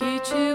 一只